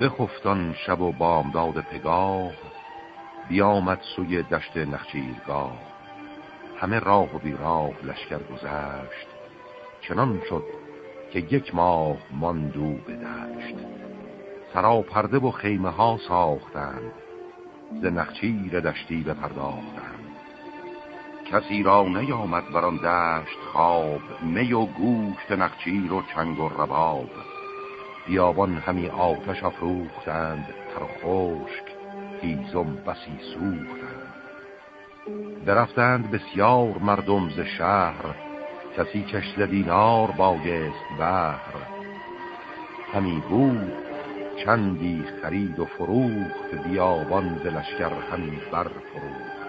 بخفتان شب و بامداد پگاه بیامد سوی دشت نخچیرگاه. همه راه و بیراه لشکر گذشت چنان شد که یک ماه ماندو بدشت سرا پرده و خیمه ها ساختند ز نخچیر دشتی بپرداختند. کسی را نیامد بران دشت خواب می و گوشت نخچیر و چنگ و رباب. بیابان همی آتش افروختند تر خشک هیزم بسی سوختند. برفتند بسیار مردم ز شهر کسی کشت دینار بایست بهر. همی بود چندی خرید و فروخت بیابان ز لشکر همی بر فروخت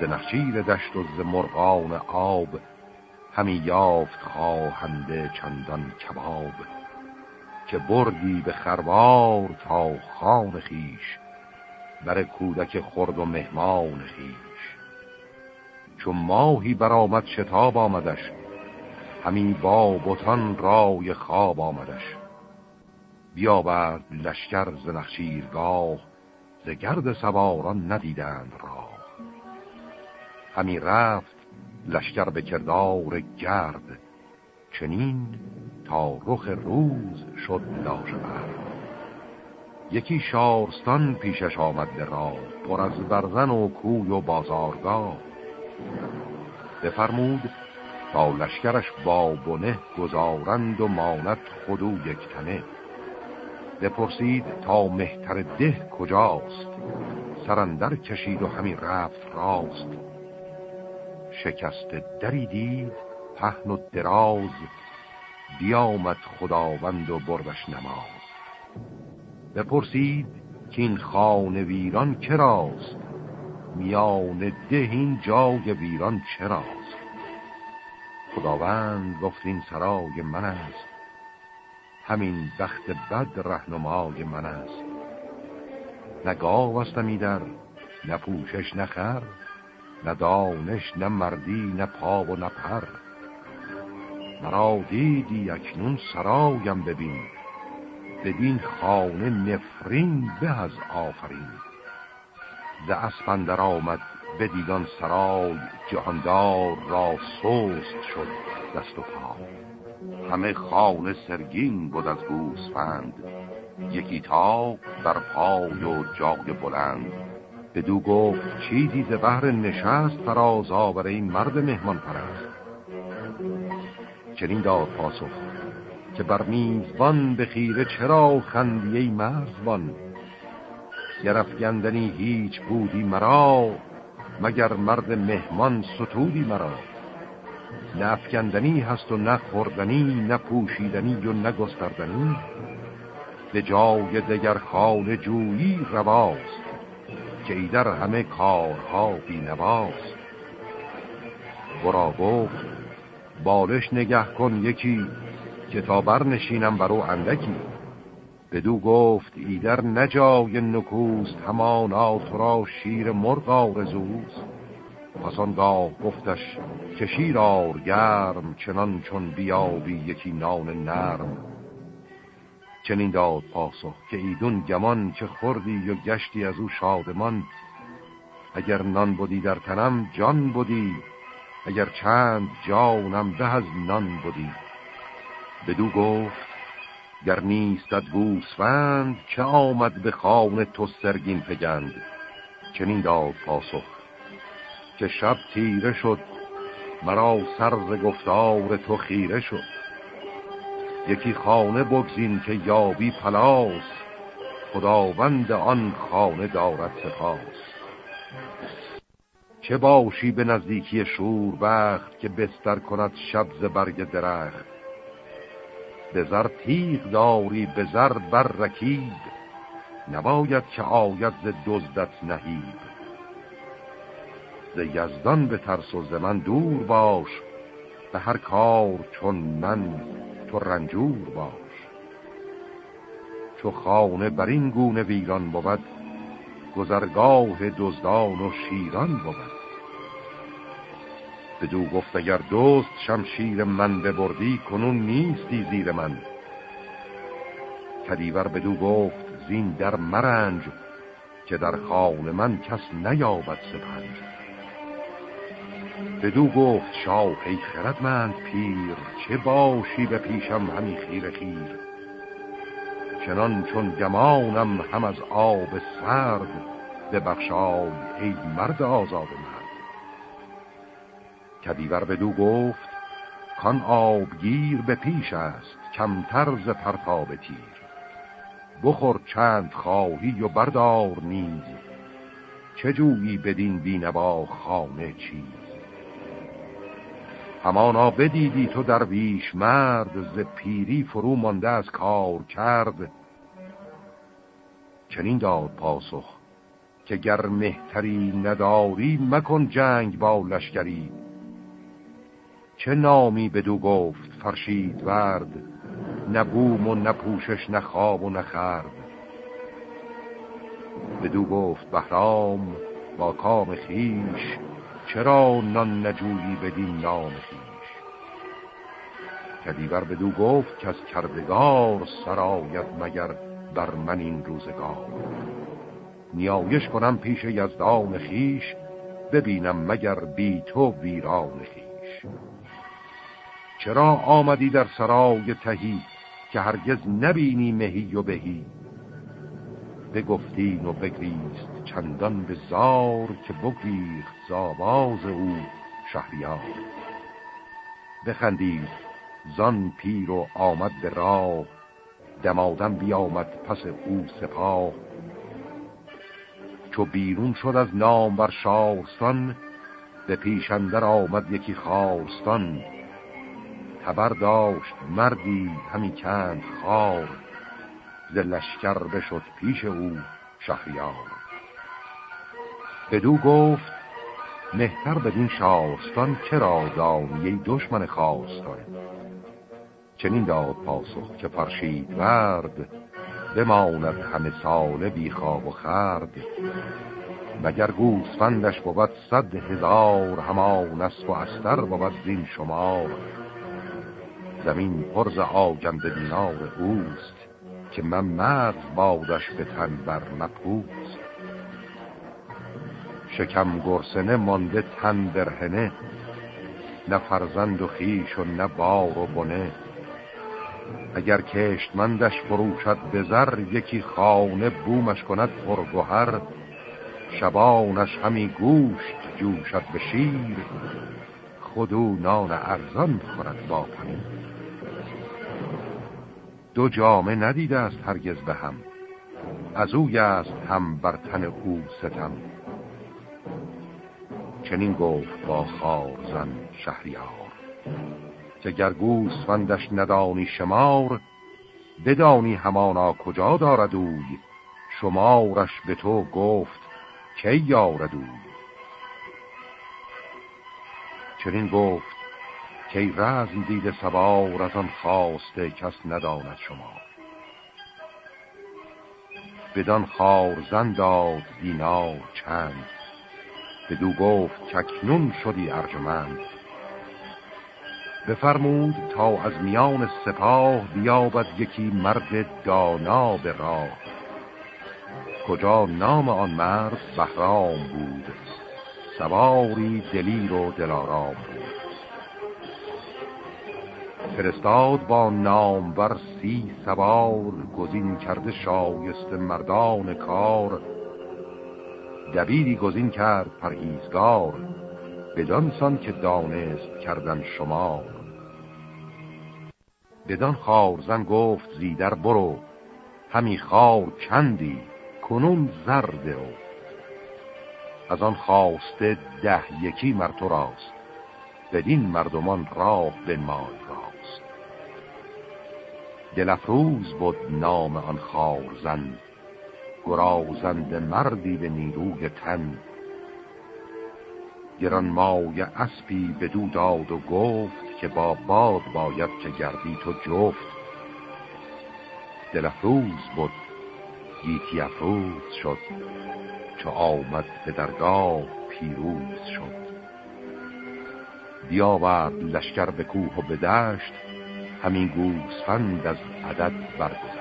ز نخچیر دشت و ز مرغان آب همی یافت خواهنده چندان کباب که بردی به خروار تا خان خیش بر کودک خرد و مهمان خیش چون ماهی برآمد شتاب آمدش همی با بتان رای خواب آمدش. بیاورد لشکر ز نخچیرگاه ز گرد سواران ندیدند راه. همی رفت لشکر به کردار گرد. چنین تا رخ روز شد لاژورد. یکی شارستان پیشش آمد به راه پر از برزن و کوی و بازارگاه. بفرمود تا لشکرش با بنه گذارند و ماند خودو یک تنه. بپرسید تا مهتر ده کجاست؟ سرندر کشید و همین رفت راست. شکست دری دید پهن و دراز بیامد خداوند و بردش نماز. بپرسید که این خانه ویران کراست؟ میان ده این جای ویران چراست؟ خداوند گفت این سرای من است. همین بخت بد رهنمای من است. نه گاو استمی در نه پوشش نخر نه دانش نه مردی نه پا و نه پر. مرا دیدی اکنون سرایم ببین. بدین خانه نفرین به از آفرین. ز اسپندر آمد به دیدان سرای جهاندار را سوست شد دست و پا. همه خانه سرگین بود از گوسفند. یکی تا بر پای و جای بلند. بدو گفت چیزی ز بهر نشست فراز آور این مرد مهمان پرست چنین داد پاسخ که بر میزبان به خیره چرا خندی ای مرزبان؟ گرفگندنی هیچ بودی مرا مگر مرد مهمان ستودی مرا؟ نه افکندنی هست و نه خوردنی نه پوشیدنی و نه گستردنی. به جای دگر خانه جویی رواست. که ایدر همه کارها بینواست. برا گفت بالش نگه کن یکی که تا برنشینم برو اندکی. بدو گفت ایدر نجای نکوست همانا تو را شیر مرغ آرزوست. پس آنگاه گفتش که شیر آر گرم چنان چون بیابی یکی نان نرم. چنین داد پاسخ که ایدون گمان که خوردی و گشتی از او شادمان. اگر نان بودی در تنم جان بودی اگر چند جانم به از نان بودی بدو گفت گر نیستد گوسفند که آمد به خانه تو سرگین پگند؟ چنین داد پاسخ که شب تیره شد مرا سرز گفتار تو خیره شد. یکی خانه بگزین که یابی پلاس. خداوند آن خانه دارد سپاس. چه باشی به نزدیکی شور بخت که بستر کند شبز برگ درخت؟ به زر تیغ داری به زر بر رکید نباید که آید ز دزدت نهید ز یزدان به ترس و ز من دور باش به هر کار چون من تو رنجور باش. چو خانه بر این گونه ویران بود گذرگاه دزدان و شیران بود. بدو گفت اگر دوست شمشیر من ببردی کنون نیستی زیر من. کدیور بدو گفت زین در مرنج که در خان من کس نیابد سپنج. بدو گفت شاه ای خردمند پیر چه باشی به پیشم همی خیر خیر؟ چنان چون گمانم هم از آب سرد به بخشای ای مرد آزاد مرد. کدیور بدو گفت کان آبگیر به پیش است کمتر ز پرتاب تیر. بخور چند خواهی و بردار نیز چه جویی بدین بینوا خانه چیز همانا بدیدی تو درویش مرد ز پیری فرو مانده از کار کرد. چنین داد پاسخ که گر مهتری نداری مکن جنگ با لشکری. چه نامی بدو گفت فرشید ورد نه بوم و نه پوشش نه خواب و نه خرد. بدو گفت بهرام با کام خیش چرا نان نجویی بدین نام خیش؟ کدیور بدو گفت که از کردگار سرایت مگر بر من این روزگار. نیایش کنم پیش یزدان خیش ببینم مگر بی تو ویران خیش. چرا آمدی در سرای تهی که هرگز نبینی مهی و بهی؟ بگفتین و بگریست چندان به زار که بگریخت زاباز او شهریار. بخندید زان پیر و آمد به راه دمادم بیامد پس او سپاه. چو بیرون شد از نام بر شارستان به پیشندر آمد یکی خارستان. خبر داشت مردی همی کند خار. ز لشکر بشد پیش او شهریار. بدو گفت مهتر بدین شارستان چرا دانی دشمن خواستان؟ چنین داد پاسخ که فرشید ورد بماند همه ساله بی خواب و خرد. مگر گوسفندش بود صد هزار همان است و استر بود زین شمار. زمین پرز آگند دینار اوست. که من مرد بادش به تن بر مپوست شکم گرسنه مانده تن درهنه نه فرزند و خیش و نه بار و بنه. اگر کشتمندش فروشد به یکی خانه بومش کند پرگوهر شبانش همی گوشت جوشد به شیر خودو نان ارزان خورد با پنیر. دو جامه ندیده است هرگز به هم. از اوی است هم بر تن او ستم. چنین گفت با خارزن شهریار. که گر گوسفندش ندانی شمار بدانی همانا کجا دارد اوی. شمارش به تو گفت کی یارد اوی؟ چنین گفت کی رزم دید سوار از آن خواسته کس نداند شما. بدان خارزن داد دینار چند. بدو گفت چکنون شدی ارجمند. بفرمود تا از میان سپاه بیابد یکی مرد دانا به راه. کجا نام آن مرد؟ بهرام بود. سواری دلیر و دلارام بود. فرستاد با نام بر سی سوار گزین کرده شایست مردان کار. دبیری گزین کرد پرهیزگار بدانسان که دانست کردن شما بدان خارزن گفت زیدر برو همی خار چندی کنون زرد او از آن خواسته ده یکی مر تو راست بدین مردمان راه به مال راست دلفروز بود نام آن خارزن گرازند مردی به نیروی تن. گران مای اسبی به دو داد و گفت که با باد باید که گردی تو جفت. دلفروز بود گیتی افروز شد. چو آمد به درگاه پیروز شد. بیاورد لشکر به کوه و به دشت. همین گوسفند از عدد برگذشت.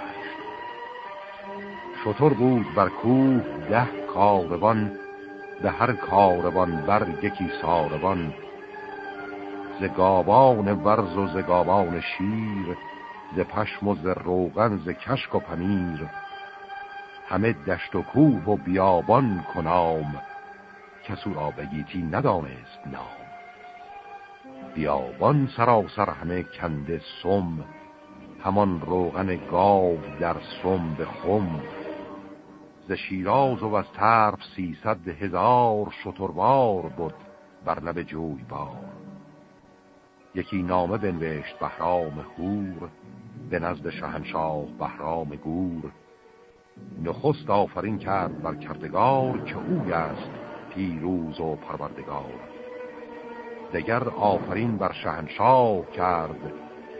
شطور بود بر کوه ده کاروان به هر کاروان بر یکی ساروان. ز گابان ورز و ز گابان شیر ز پشم و ز روغن ز کشک و پنیر. همه دشت و کوه و بیابان کنام کسو را بگیتی ندانست نام. بیابان سراسر همه کنده سم همان روغن گاو در سم به خم. ز شیراز و از طرف سیصد هزار شتروار بود بر لب جوی بار. یکی نامه بنوشت بهرام خور به نزد شهنشاه بهرام گور. نخست آفرین کرد بر کردگار که اوی است پیروز و پروردگار. دگر آفرین بر شهنشاه کرد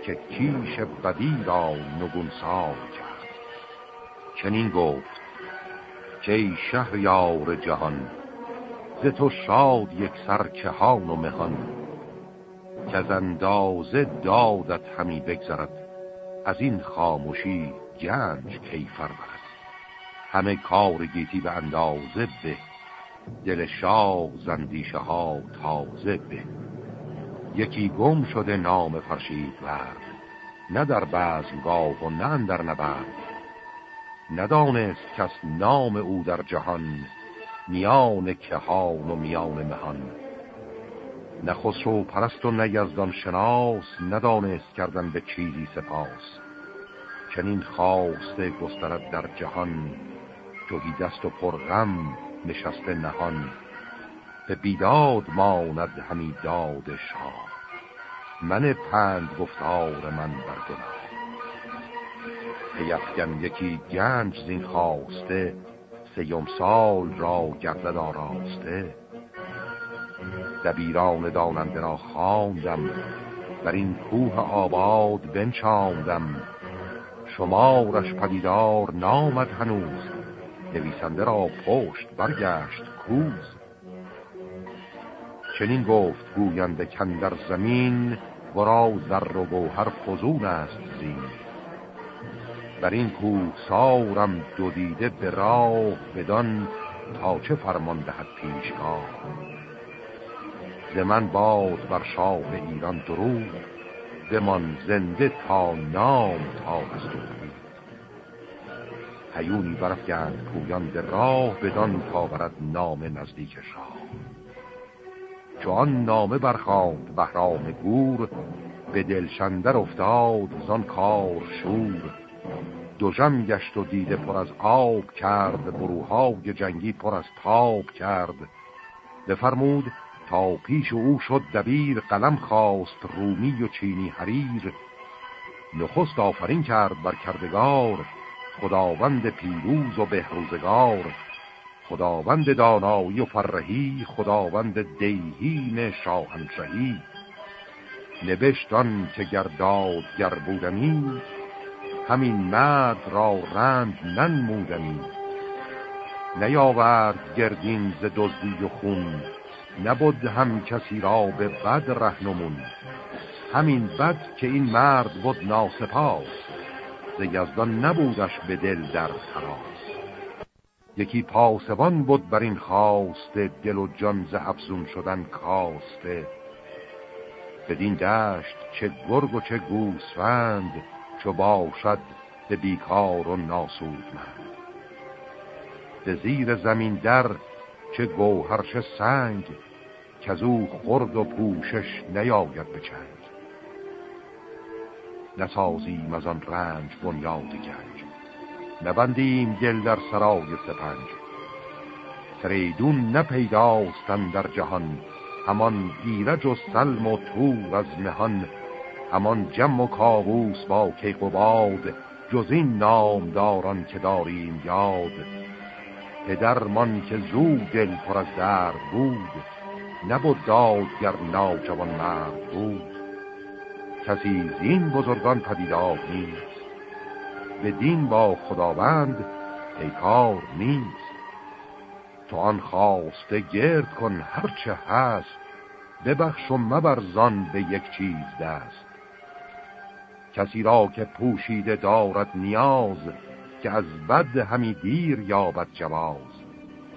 که کیش بدی را نگونسار کرد. چنین گفت که شهریار جهان ز تو شاد یک سرکهان و مهان که از اندازه دادت همی بگذرد از این خاموشی گنج کیفر برد همه کار گیتی به اندازه به دل شاه زندیشه ها تازه به. یکی گم شده نام فرشید ورد نه در بزمگاه و نه در نبرد. ندانست کس نام او در جهان میان کهان و میان مهان. نه خسرو پرست و نه یزدان شناس ندانست کردن به چیزی سپاس. چنین خواسته گسترد در جهان جوی دست و پرغم نشسته نهان به بیداد ماند همی داد شاه. من پند گفتار من بر گناه. پیفگن یکی گنج زین خواسته سیم سال را گردد آراسته. دبیران داننده را خواندم بر این کوه آباد بنشاندم. شمارش پدیدار نامد هنوز نویسنده را پشت برگشت کوز. چنین گفت گوینده کندر زمین ورا زر و گوهر فزون است زین. بر این کوه سارم دو دیده به راه بدان تا چه فرمان دهد پیشگاه؟ ز من باد بر شاه ایران درود بمان زنده تا نام تا هیونی برفگند پویان در راه بدان تا برد نام نزدیک شاه. چون نامه برخاند بهرام گور به دلشندر افتاد زان کار شور. دوژم گشت و دیده پر از آب کرد بروهای جنگی پر از تاب کرد. بفرمود تا پیش او شد دبیر قلم خواست رومی و چینی حریر. نخست آفرین کرد بر کردگار خداوند پیروز و بهروزگار خداوند دانایی و فرهی خداوند دیهین شاهنشهی نبشتان که گرداد گر بودنی همین مرد را رند ننمودنی نیاورد گردین ز دزدی و خون نبود هم کسی را به بد رهنمون همین بد که این مرد بود ناسپاس ز یزدان نبودش به دل در تراس یکی پاسبان بود بر این خواسته دل و جان ز افزون شدن کاسته. بدین دشت چه گرگ و چه گوسفند چو باشد به بیکار و ناسود من به زیر زمین در چه گوهر چه سنگ که از او خرد و پوشش نیاید به نسازیم از آن رنج بنیاد گنج. نبندیم دل در سرای سپنج. فریدون نپیداستن در جهان همان ایرج و سلم و تور از مهان. همان جم و کاووس با کیق و باد جز این نامداران که داریم یاد. پدرمان که زود دل پر از درد بود نبود دادگر ناجوان مرد بود. کسی زین بزرگان پدیدار نیست. به دین با خداوند پیکار نیست. تو آن خواسته گرد کن هرچه هست. ببخش و مبرزان به یک چیز دست. کسی را که پوشیده دارد نیاز که از بد همی دیر یابد جواز.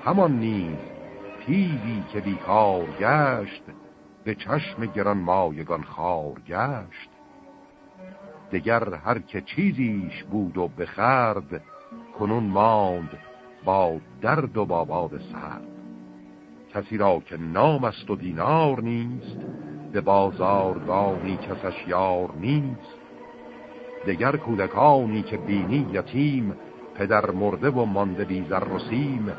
همان نیز پیلی که بیکار گشت به چشم گران مایگان خار گشت. دگر هر که چیزیش بود و بخرد کنون ماند با درد و با باد سرد. کسی را که نام است و دینار نیست به بازارگانی کسش یار نیست. دگر کودکانی که بینی یتیم پدر مرده و مانده بی و سیم.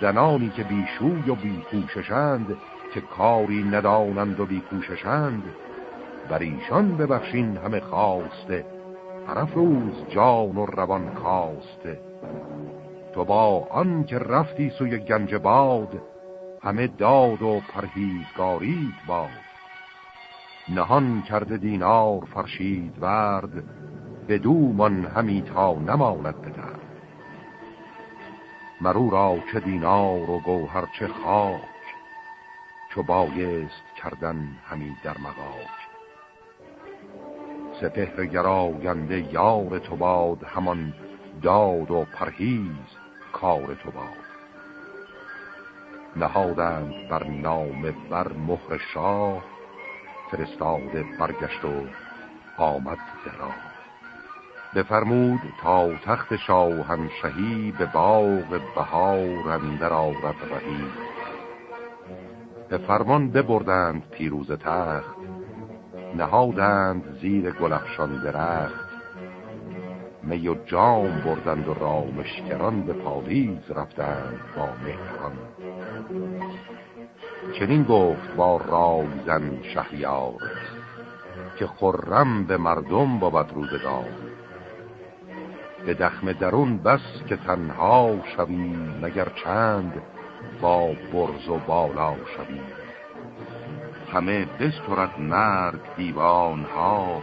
زنانی که بیشوی و بیکوششند که کاری ندانند و بیکوششند بر ایشان ببخشین همه خواسته طرف روز جان و روان کاسته. تو با آن که رفتی سوی گنج باد همه داد و پرهیزگارید باد. نهان کرده دینار فرشید ورد بدو من همی تا نماند بدر مرو را چه دینار و گوهر چه خاک چو بایست کردن همی در مغاک. سپهر گراینده یار تو باد همان داد و پرهیز کار تو باد. نهادند بر نام بر مهر شاه فرستاده برگشت و آمد درا. بفرمود تا تخت شاهنشهی به باغ بهار اندر آرد رهی. به فرمان ببردند پیروز تخت نهادند زیر گلفشان درخت. می و جام بردند و رامشگران به پالیز رفتند با مهران. چنین گفت با رایزن شهریار که خرم به مردم بود روزگار. به دخم درون بس که تنها شوی مگر چند با برز و بالا شوی. همه بسترد مرگ دیوان ها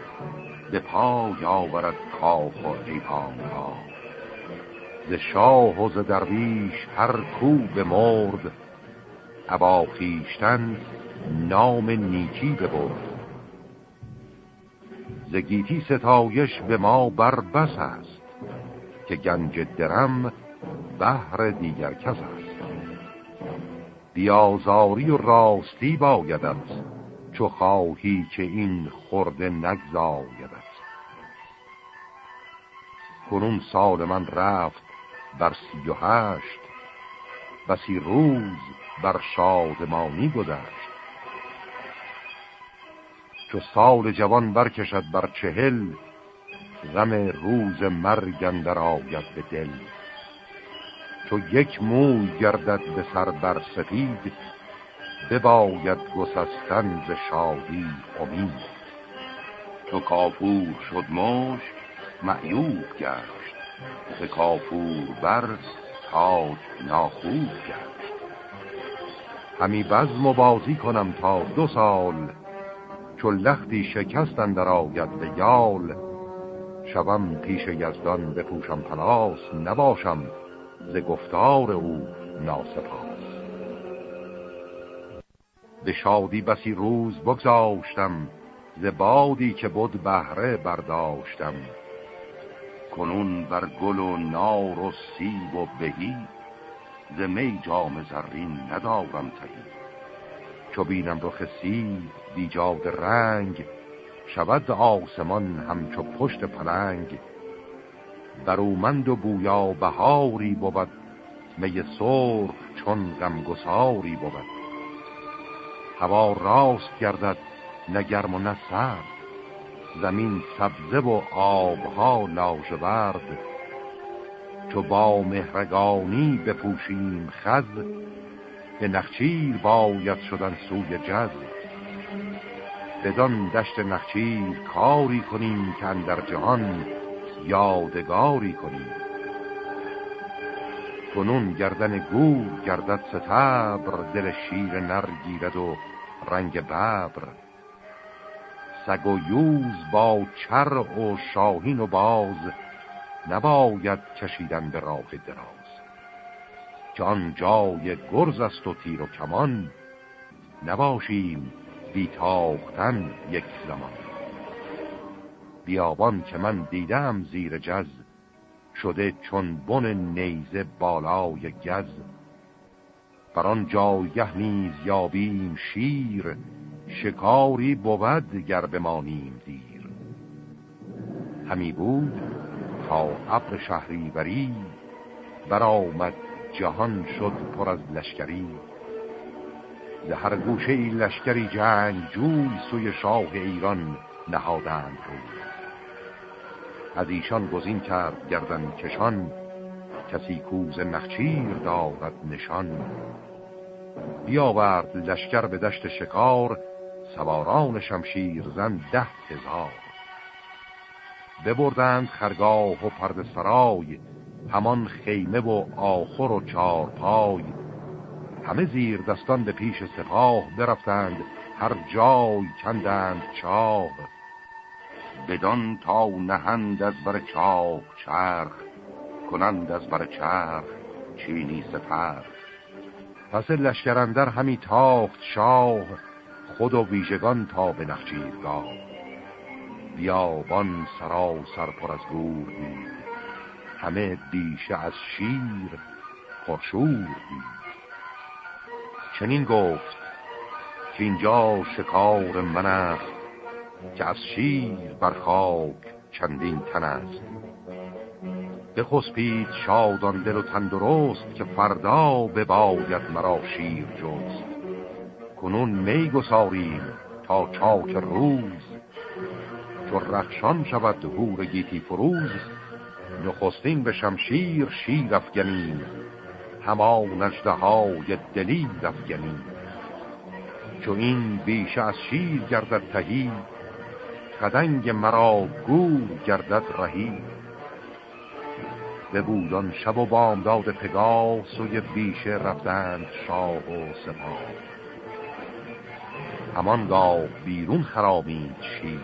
به پای آورد کاف و ایوان ها ز شاه و ز درویش هر کو به مرد ابا خیشتن نام نیکی ببرد ز گیتی ستایش به ما بر بس است که گنج درم بهر دیگر کس است. بیازاری و راستی بایدت چو خواهی که این خورده نگذایدت کنون سال من رفت بر سی و هشت بسی روز بر شادمانی گذشت. چو سال جوان برکشد بر چهل غم روز مرگ اندر آید به دل. چو یک موی گردد به سر بر سفید بباید گسستن ز شادی امید. چو کافور شد مشک معیوب گشت. ز کافور بر تاج ناخوب گشت. همی بزم و بازی کنم تا دو سال چو لختی شکستن در آید به یال. شوم پیش یزدان بپوشم پلاس نباشم ز گفتار او ناسپاس. به شادی بسی روز بگذاشتم ز بادی که بود بهره برداشتم. کنون بر گل و نار و سیب و بهی ز می جام زرین ندارم تهی. چو بینم رخ سیب بیجاد رنگ شود آسمان همچو پشت پلنگ. برومند و بویا بهاری بود می سرخ چون غمگساری بود. هوا راست گردد نه گرم و نه سرد زمین سبزه و آبها لاژورد. چو با مهرگانی بپوشیم خز به نخچیر باید شدن سوی جز. بدان دشت نخچیر کاری کنیم که در جهان یادگاری کنیم کنون گردن گور گردد ستبر دل شیر نر گیرد و رنگ ببر. سگ و یوز با چر و شاهین و باز نباید کشیدن به راه دراز. جان جای گرز است و تیر و کمان نباشیم بیتاختن یک زمان. بیابان که من دیدم زیر جز شده چون بن نیزه بالای گز. بر آن جایگه نیز یابیم شیر شکاری بود گر بمانیم دیر. همی بود تا ابر شهری بری برآمد جهان شد پر از لشکری. ز هر گوشه لشکری جنگ جوی سوی شاه ایران نهادند روی. از ایشان گزین کرد گردن کشان. کسی کوز نخچیر دارد نشان. بیاورد لشکر به دشت شکار سواران شمشیر زن ده هزار. ببردند خرگاه و پرد سرای همان خیمه و آخر و چارپای همه زیر دستان به پیش سپاه برفتند هر جای کندند چاق بدان تا نهند از بر چاق چرخ کنند از بر چرخ چینی سپر. پس لشکرندر همی تاخت شاه خود و ویژگان تا به نخچیرگاه. بیابان سرا سر از گور دید همه بیشه از شیر پرشور دید. چنین گفت که اینجا شکار من است که از شیر بر خاک چندین تن است. بخسبید شادان دل و تندرست که فردا بباید مرا شیر جست. کنون می گساریم تا چاک روز. چو رخشان شود هور گیتی فروز. نخستین به شمشیر شیر افگنیم. هما نجده های دلی افگنیم. چو این بیش از شیر گردد تهی خدنگ مرا گور گردد رهی. به بودان شب و بامداد پگاه سوی بیشه رفتند شاه و همان گاه بیرون خرابید شیر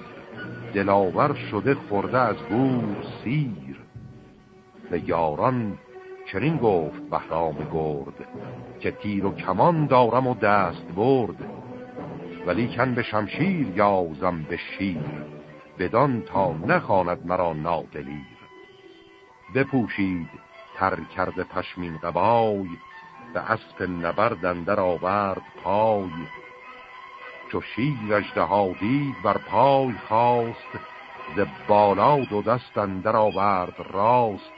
دلاور شده خورده از گور سیر. به یاران چنین گفت بهرام گرد که تیر و کمان دارم و دست برد. ولی کن به شمشیر یازم به شیر بدان تا نخواند مرا نادلیر. بپوشید تر کرده پشمین قبای به اسب نبرد در آورد پای. چو شیر اجده بر پای خواست ز بالا دو دست اندر آورد راست.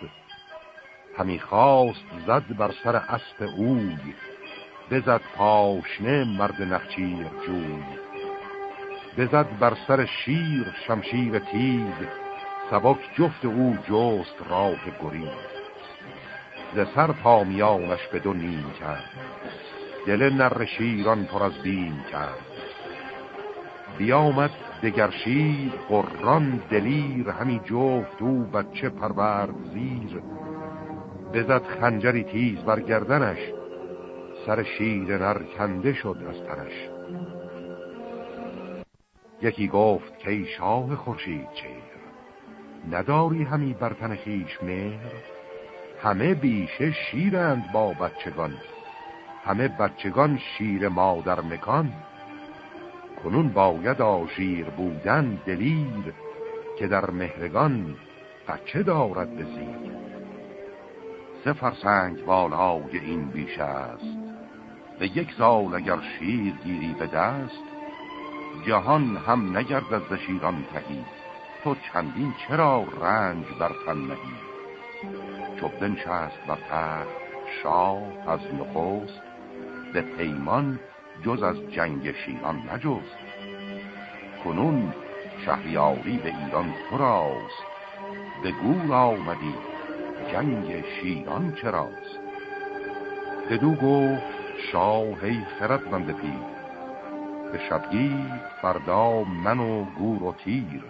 همی خواست زد بر سر اسب اوی بزد پاشنه مرد نخچیر جوی. بزد بر سر شیر شمشیر تیز سبک جفت او جست راه گریز. ز سر پامیانش به دو نیم کرد دل نر شیران پر از بیم کرد. بیامد دگر شیر قران دلیر همی جفت او بچه پرورد زیر. بزد خنجری تیز بر گردنش سر شیر نر کنده شد از تنش. یکی گفت که ای شاه خورشید چیر نداری همی بر تن خیش مهر؟ همه بیشه شیرند با بچگان همه بچگان شیر مادر مکان. کنون باید آشیر بودن دلیر که در مهرگان بچه دارد بزیر سه فرسنگ بالای این بیش است به یک سال اگر شیر گیری به دست جهان هم نگردد ز شیران تهی. تو چندین چرا رنج بر تن نهی؟ چو بنشست بر تخت شاه از نخست به پیمان جز از جنگ شیران نجست. کنون شهریاری به ایران تو راست به گور آمدی جنگ شیران چراست. بدو گفت شاهی خردمند پیر. به شبگی فردا من و گور و تیر.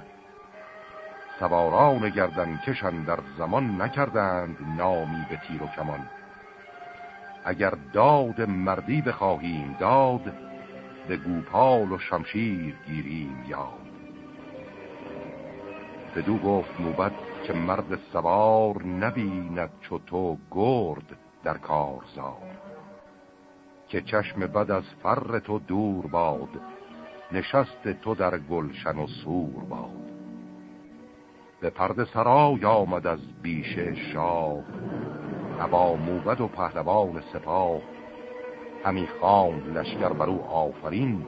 سواران گردن کشن در زمان نکردند نامی به تیر و کمان. اگر داد مردی بخواهیم داد به گوپال و شمشیر گیریم یاد. بدو گفت موبت که مرد سوار نبیند چو تو گرد در کارزار. که چشم بد از فر تو دور باد نشست تو در گلشن و سور باد. به پرده سرای آمد از بیش شاه ابا موبد و پهلوان سپاه. همی خان لشکر برو آفرین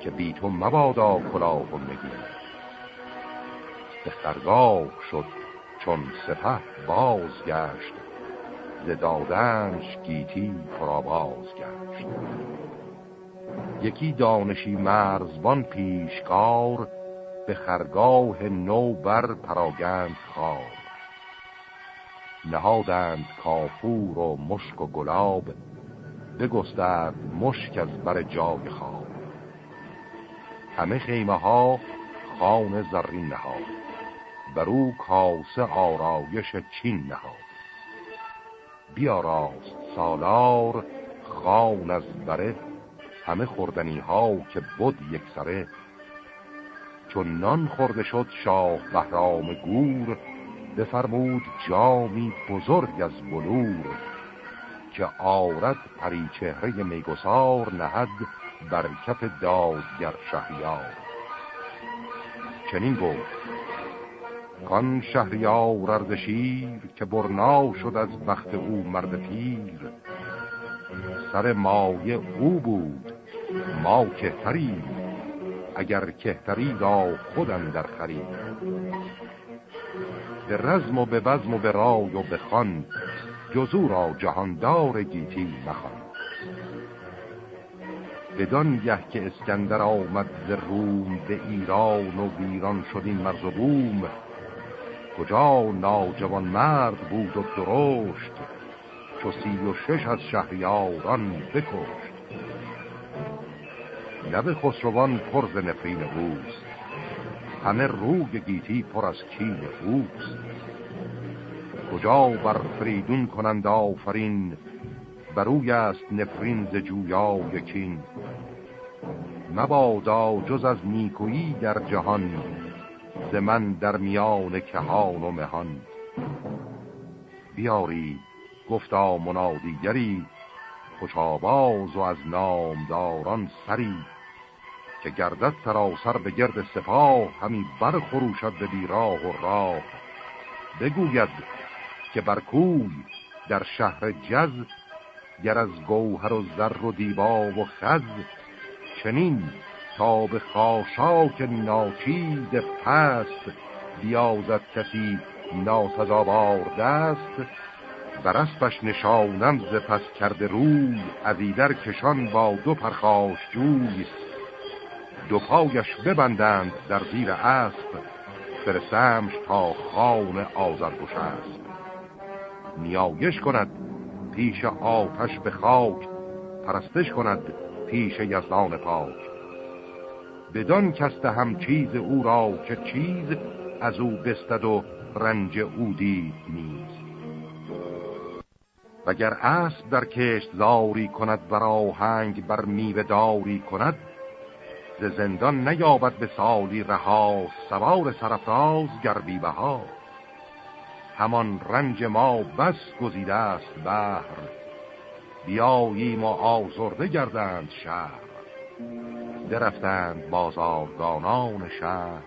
که بی تو مبادا کلاه و نگین. به خرگاه شد چون سپه بازگشت ز دادنش گیتی پراباز گشت. یکی دانشی مرزبان پیشکار به خرگاه نو بر پراگند خواب نهادند کافور و مشک و گلاب بگسترد مشک از بر جای خواب. همه خیمه ها خان زرین نهاد برو کاسه آرایش چین نهاد. بیاراست سالار خان از بره همه خوردنی ها که بود یک سره چون نان خورده شد شاه بهرام گور بفرمود جامی بزرگ از بلور. که آرد پری چهره میگسار نهد بر کف دادگر شهریار. چنین گفت کان شهریار اردشیر که برنا شد از بخت او مرد پیر. سر مایه او بود ما کهتری اگر کهتری را خودم در خرید به رزم و به بزم و به رای و به خان جزو را جهاندار گیتی مخوان. بدان یه که اسکندر آمد ز روم به ایران و ویران شد این مرز و بوم. کجا ناجوان مرد بود و درشت چو سی و شش از شهریاران بکشت. لب خسروان پرز نفرین اوست همه روی گیتی پر از کین اوست کجا بر فریدون کنند آفرین؟ بروی است نفرین ز جویا یکین مبادا جز از نیکویی در جهان ز من در میان کهان و مهان. بیاری گفتا منادیگری خوش آواز و از نامداران سری که گردد سراسر به گرد سپاه همی برخروشد به بیراه و راه. بگوید که بر کوی در شهر جز گر از گوهر و زر و دیبا و خز چنین تا به خاشاک ناچید پست بیازد کسی ناسزاوار دست بر اسبش نشانم ز پس کرده روی از ایدر کشان با دو پرخاش جوی. دو پایش ببندند در زیر اسب فرسمش تا خان آزرگوش است نیایش کند پیش آتش به خاک پرستش کند پیش یزدان پاک. بدان کسته هم چیز او را که چیز از او بستد و رنج او دید وگر اسب در کشت زاری کند بر آهنگ بر میوه داری کند ز زندان نیابد به سالی رها سوار سرفراز گربی بها. همان رنج ما بس گزیده است بهر بیاییم و آزرده گردند شهر. درفتند بازارگانان شهر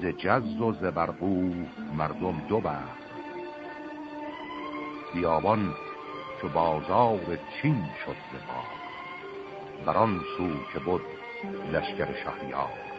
ز جز و ز برقو مردم دو بر بیابان چو بازار چین شد ز بران سو که بود لشکر شهریار.